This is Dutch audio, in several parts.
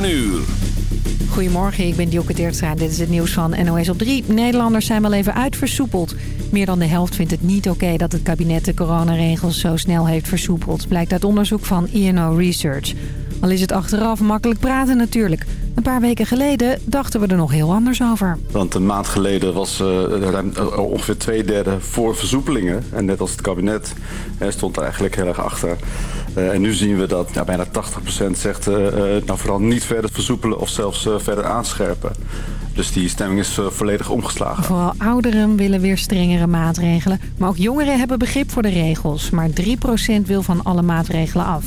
7 uur. Goedemorgen, ik ben Dioke Teertstra. Dit is het nieuws van NOS op 3. Nederlanders zijn wel even uitversoepeld. Meer dan de helft vindt het niet oké dat het kabinet de coronaregels zo snel heeft versoepeld. Blijkt uit onderzoek van INO Research. Al is het achteraf makkelijk praten natuurlijk. Een paar weken geleden dachten we er nog heel anders over. Want een maand geleden was uh, ongeveer twee derde voor versoepelingen. En net als het kabinet stond er eigenlijk heel erg achter. Uh, en nu zien we dat nou, bijna 80% zegt uh, nou vooral niet verder versoepelen of zelfs verder aanscherpen. Dus die stemming is volledig omgeslagen. Vooral ouderen willen weer strengere maatregelen. Maar ook jongeren hebben begrip voor de regels. Maar 3% wil van alle maatregelen af.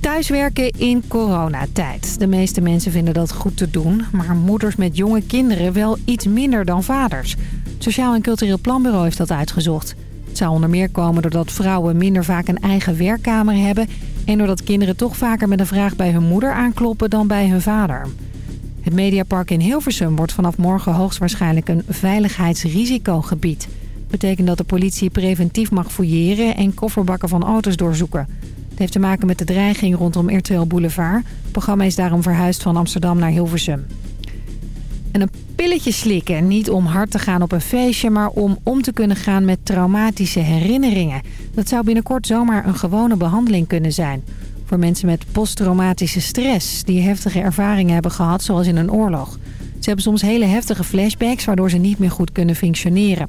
Thuiswerken in coronatijd. De meeste mensen vinden dat goed te doen. Maar moeders met jonge kinderen wel iets minder dan vaders. Het Sociaal en Cultureel Planbureau heeft dat uitgezocht. Het zou onder meer komen doordat vrouwen minder vaak een eigen werkkamer hebben... en doordat kinderen toch vaker met een vraag bij hun moeder aankloppen dan bij hun vader. Het Mediapark in Hilversum wordt vanaf morgen hoogstwaarschijnlijk een veiligheidsrisicogebied. betekent dat de politie preventief mag fouilleren en kofferbakken van auto's doorzoeken. Het heeft te maken met de dreiging rondom RTL Boulevard. Het programma is daarom verhuisd van Amsterdam naar Hilversum. En een pilletje slikken. Niet om hard te gaan op een feestje, maar om om te kunnen gaan met traumatische herinneringen. Dat zou binnenkort zomaar een gewone behandeling kunnen zijn. Voor mensen met posttraumatische stress die heftige ervaringen hebben gehad, zoals in een oorlog. Ze hebben soms hele heftige flashbacks, waardoor ze niet meer goed kunnen functioneren.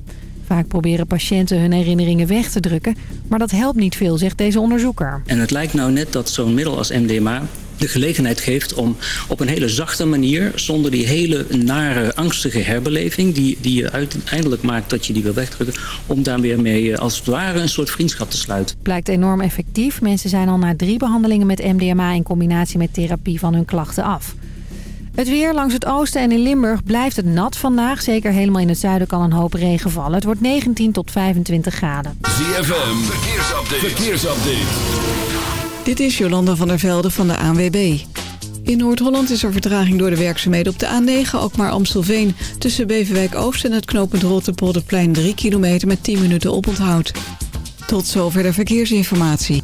Vaak proberen patiënten hun herinneringen weg te drukken, maar dat helpt niet veel, zegt deze onderzoeker. En het lijkt nou net dat zo'n middel als MDMA de gelegenheid geeft om op een hele zachte manier... zonder die hele nare, angstige herbeleving... die, die je uiteindelijk maakt dat je die wil wegdrukken... om daar weer mee als het ware een soort vriendschap te sluiten. Blijkt enorm effectief. Mensen zijn al na drie behandelingen met MDMA... in combinatie met therapie van hun klachten af. Het weer langs het oosten en in Limburg blijft het nat vandaag. Zeker helemaal in het zuiden kan een hoop regen vallen. Het wordt 19 tot 25 graden. ZFM, verkeersupdate. verkeersupdate. Dit is Jolanda van der Velde van de ANWB. In Noord-Holland is er vertraging door de werkzaamheden op de A9, ook maar Amstelveen. Tussen Beverwijk Oost en het knooppunt Rotterpolderplein 3 kilometer met 10 minuten oponthoud. Tot zover de verkeersinformatie.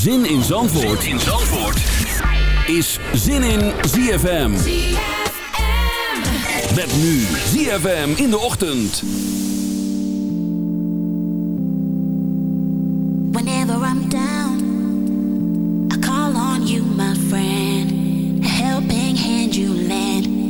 Zin in Zandvoort, in Zandvoort. is Zin in ZFM. Met nu ZFM in de ochtend. Whenever I'm down, I call on you, my friend. A helping hand you lend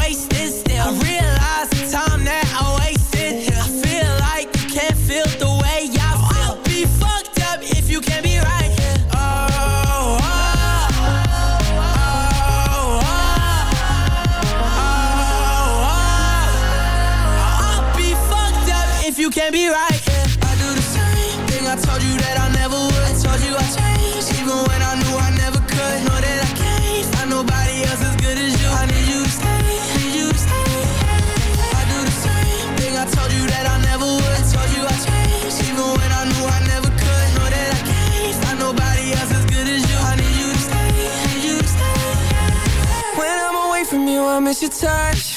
touch.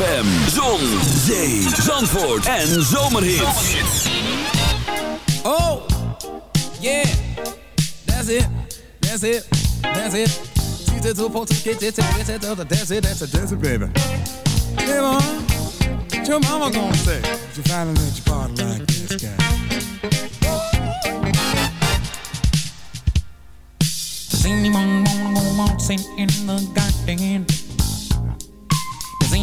ZFM, zon, zee, zandvoort en zomerhits. Oh, yeah, that's it, that's it, that's it. Two to two, four to get it, get it, that's it, that's it, that's it, baby. Hey, mom, what your mama gonna say? If you finally let your body like this guy. Does anyone wanna go waltzing in the garden?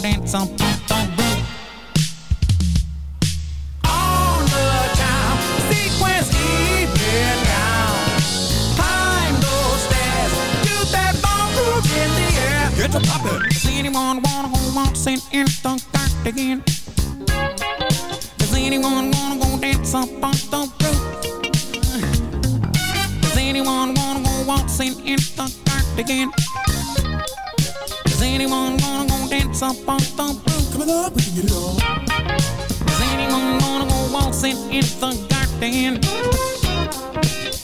dance on roof? On the time, sequence even down. Climb those stairs, do that in the air. Get to poppin'. Does anyone wanna go waltzing in the garden? Does anyone wanna go dance up on the roof? Does anyone wanna go waltzing in the cardigan? Does anyone some anyone gonna go waltzing in the garden?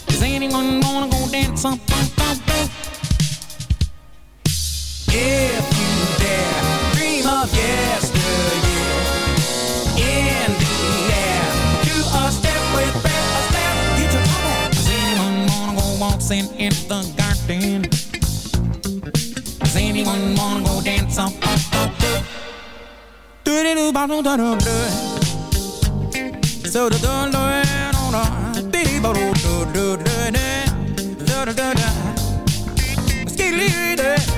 Does anyone wanna go dance some If you dare, dream of yesteryear. In the air, do a step with breath, a step, get your top hat. Anyone gonna go waltzing in the garden? Is anyone gonna go dance pretty little bottle done of blood. So the dun dun on a bitty bottle dun dun dun dun dun dun dun. Skidly dun.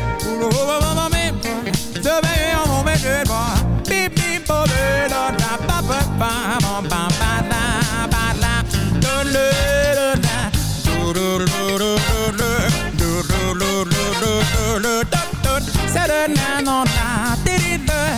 Man, on my did it.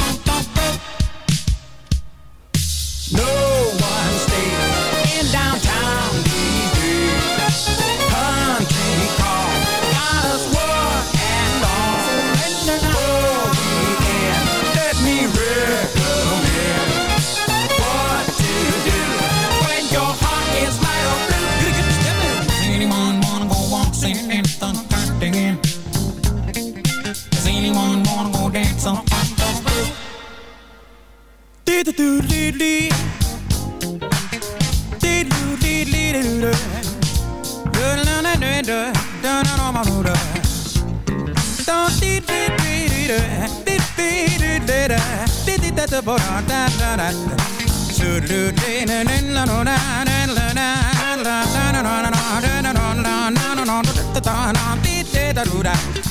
da da da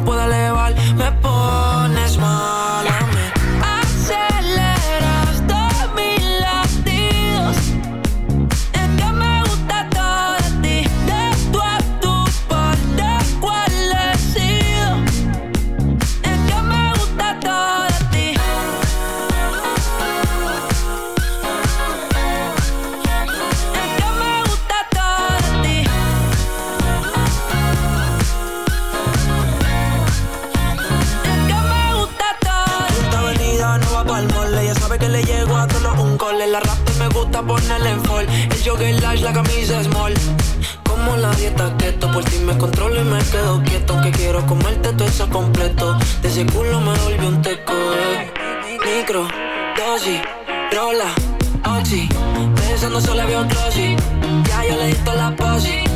me pueda elevar, fall El large, la camisa small. Como la dieta keto Por ti me controlo y me quedo quieto. Que quiero comerte todo eso completo. De ese culo me volvió un teco eh. Micro, dosis, rola, oxi. Pensando solo había un glossy Ya yo le di la posi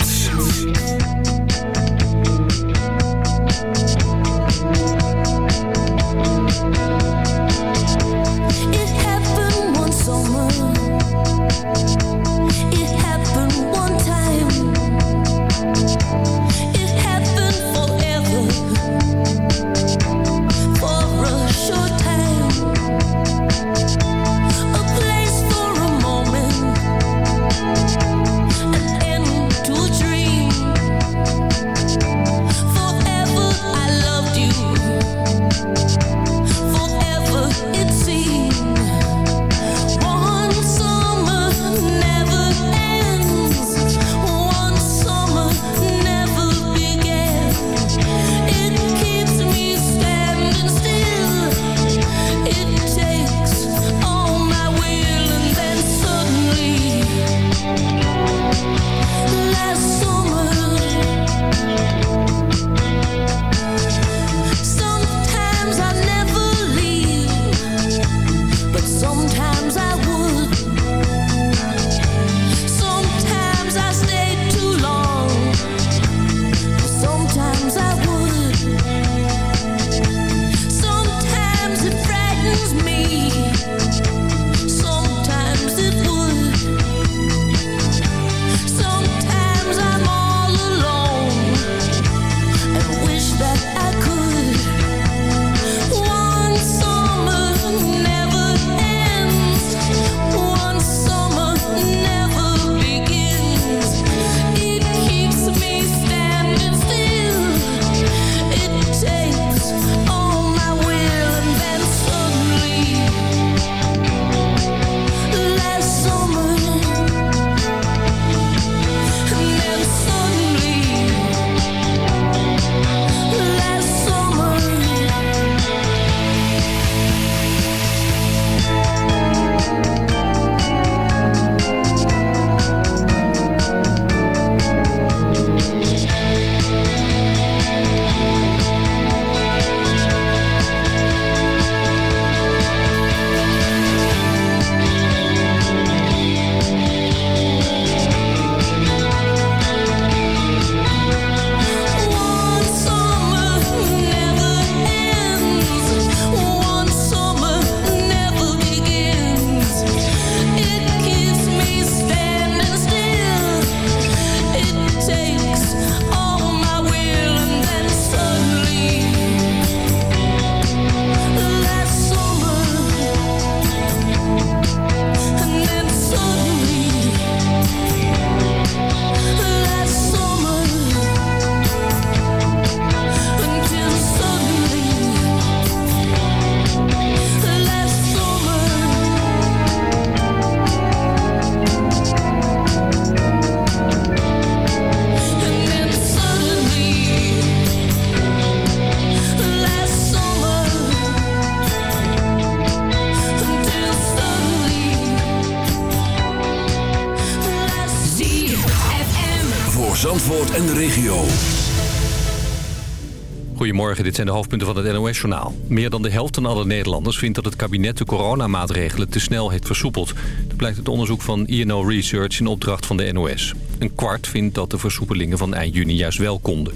Dit zijn de hoofdpunten van het NOS-journaal. Meer dan de helft van alle Nederlanders vindt dat het kabinet de coronamaatregelen te snel heeft versoepeld. Dat blijkt uit onderzoek van INO Research in opdracht van de NOS. Een kwart vindt dat de versoepelingen van eind juni juist wel konden.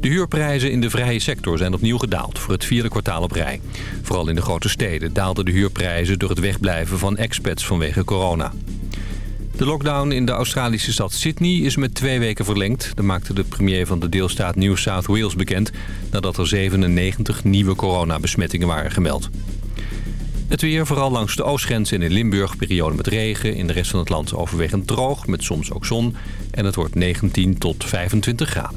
De huurprijzen in de vrije sector zijn opnieuw gedaald voor het vierde kwartaal op rij. Vooral in de grote steden daalden de huurprijzen door het wegblijven van expats vanwege corona. De lockdown in de Australische stad Sydney is met twee weken verlengd. Dat maakte de premier van de deelstaat New South Wales bekend... nadat er 97 nieuwe coronabesmettingen waren gemeld. Het weer, vooral langs de oostgrens en in Limburg, periode met regen. In de rest van het land overwegend droog, met soms ook zon. En het wordt 19 tot 25 graden.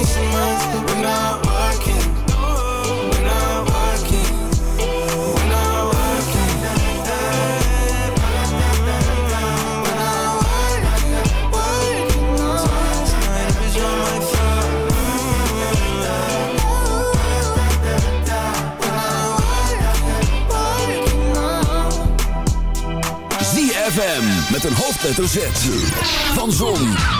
me some months. when working. Met een hoofdletter Z van Zon.